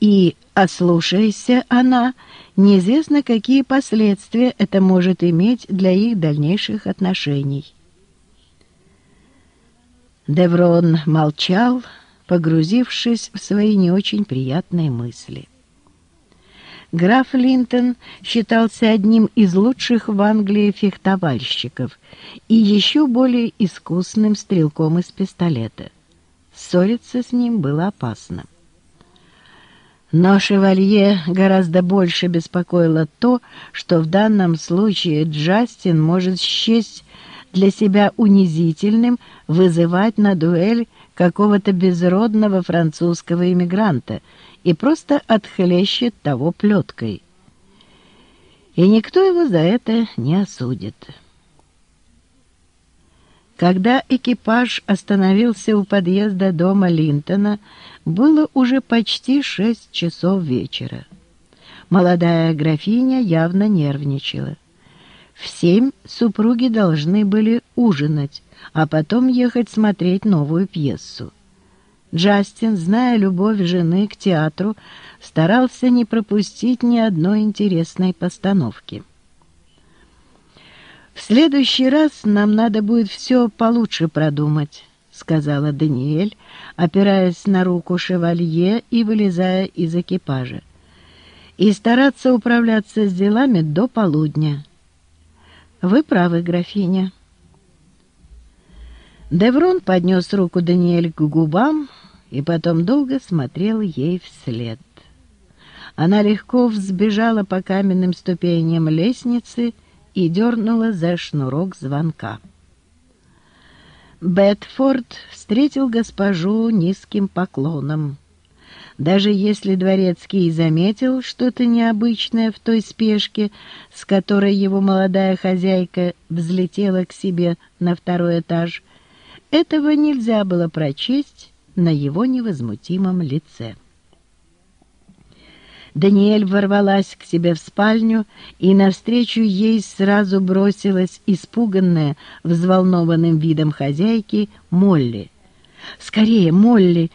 И, ослушайся она, неизвестно, какие последствия это может иметь для их дальнейших отношений. Деврон молчал, погрузившись в свои не очень приятные мысли. Граф Линтон считался одним из лучших в Англии фехтовальщиков и еще более искусным стрелком из пистолета. Ссориться с ним было опасно. Но шевалье гораздо больше беспокоило то, что в данном случае Джастин может счесть для себя унизительным вызывать на дуэль какого-то безродного французского иммигранта и просто отхлещет того плеткой. И никто его за это не осудит. Когда экипаж остановился у подъезда дома Линтона, было уже почти шесть часов вечера. Молодая графиня явно нервничала. В семь супруги должны были ужинать, а потом ехать смотреть новую пьесу. Джастин, зная любовь жены к театру, старался не пропустить ни одной интересной постановки. «В следующий раз нам надо будет все получше продумать», — сказала Даниэль, опираясь на руку шевалье и вылезая из экипажа, «и стараться управляться с делами до полудня». «Вы правы, графиня». Деврон поднес руку Даниэль к губам и потом долго смотрел ей вслед. Она легко взбежала по каменным ступеням лестницы и дернула за шнурок звонка. Бетфорд встретил госпожу низким поклоном. Даже если дворецкий заметил что-то необычное в той спешке, с которой его молодая хозяйка взлетела к себе на второй этаж, этого нельзя было прочесть на его невозмутимом лице. Даниэль ворвалась к себе в спальню, и навстречу ей сразу бросилась испуганная, взволнованным видом хозяйки Молли. «Скорее, Молли!»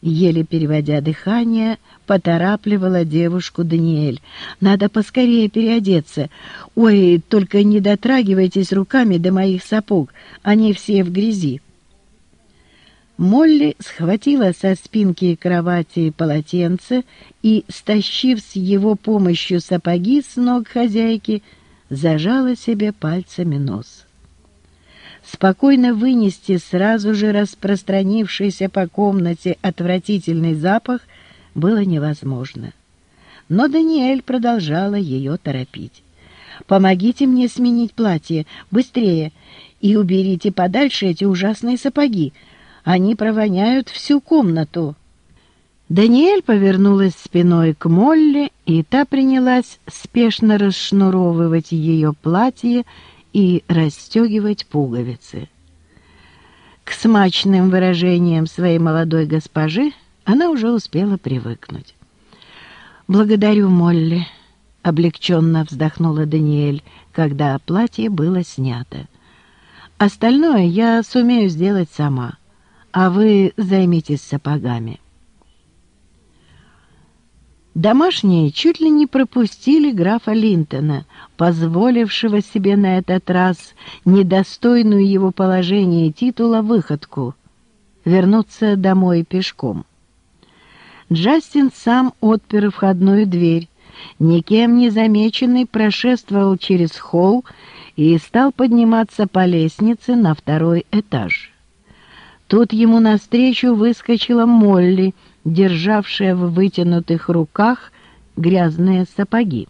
Еле переводя дыхание, поторапливала девушку Даниэль. «Надо поскорее переодеться. Ой, только не дотрагивайтесь руками до моих сапог, они все в грязи». Молли схватила со спинки кровати полотенце и, стащив с его помощью сапоги с ног хозяйки, зажала себе пальцами нос. Спокойно вынести сразу же распространившийся по комнате отвратительный запах было невозможно. Но Даниэль продолжала ее торопить. «Помогите мне сменить платье, быстрее, и уберите подальше эти ужасные сапоги, они провоняют всю комнату». Даниэль повернулась спиной к Молли, и та принялась спешно расшнуровывать ее платье и расстегивать пуговицы. К смачным выражениям своей молодой госпожи она уже успела привыкнуть. «Благодарю, Молли», — облегченно вздохнула Даниэль, когда платье было снято. «Остальное я сумею сделать сама» а вы займитесь сапогами. Домашние чуть ли не пропустили графа Линтона, позволившего себе на этот раз недостойную его положения титула выходку — вернуться домой пешком. Джастин сам отпер входную дверь, никем не замеченный прошествовал через холл и стал подниматься по лестнице на второй этаж. Тут ему навстречу выскочила Молли, державшая в вытянутых руках грязные сапоги.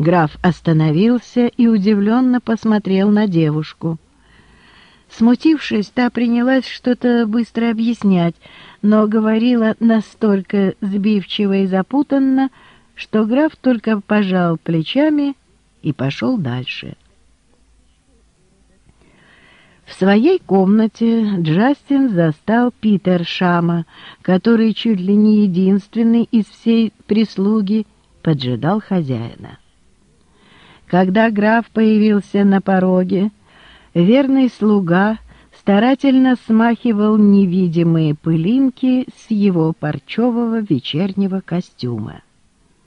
Граф остановился и удивленно посмотрел на девушку. Смутившись, та принялась что-то быстро объяснять, но говорила настолько сбивчиво и запутанно, что граф только пожал плечами и пошел дальше. В своей комнате Джастин застал Питер Шама, который чуть ли не единственный из всей прислуги поджидал хозяина. Когда граф появился на пороге, верный слуга старательно смахивал невидимые пылинки с его парчевого вечернего костюма.